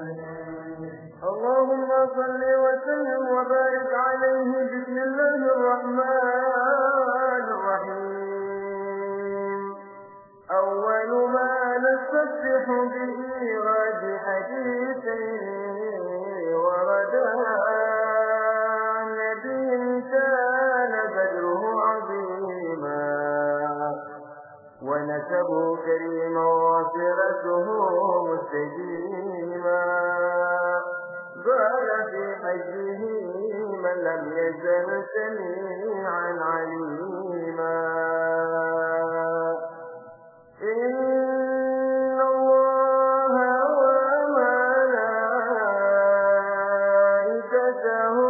اللهم صل وسلم وبارك عليه بسم الله الرحمن الرحيم. أول ما نستفتح به غاد حديثين وردا نبي كان بدره عظيما. ونسبه كريما وصلته مستجيما نزل سميعا عليما. إن الله وملائكته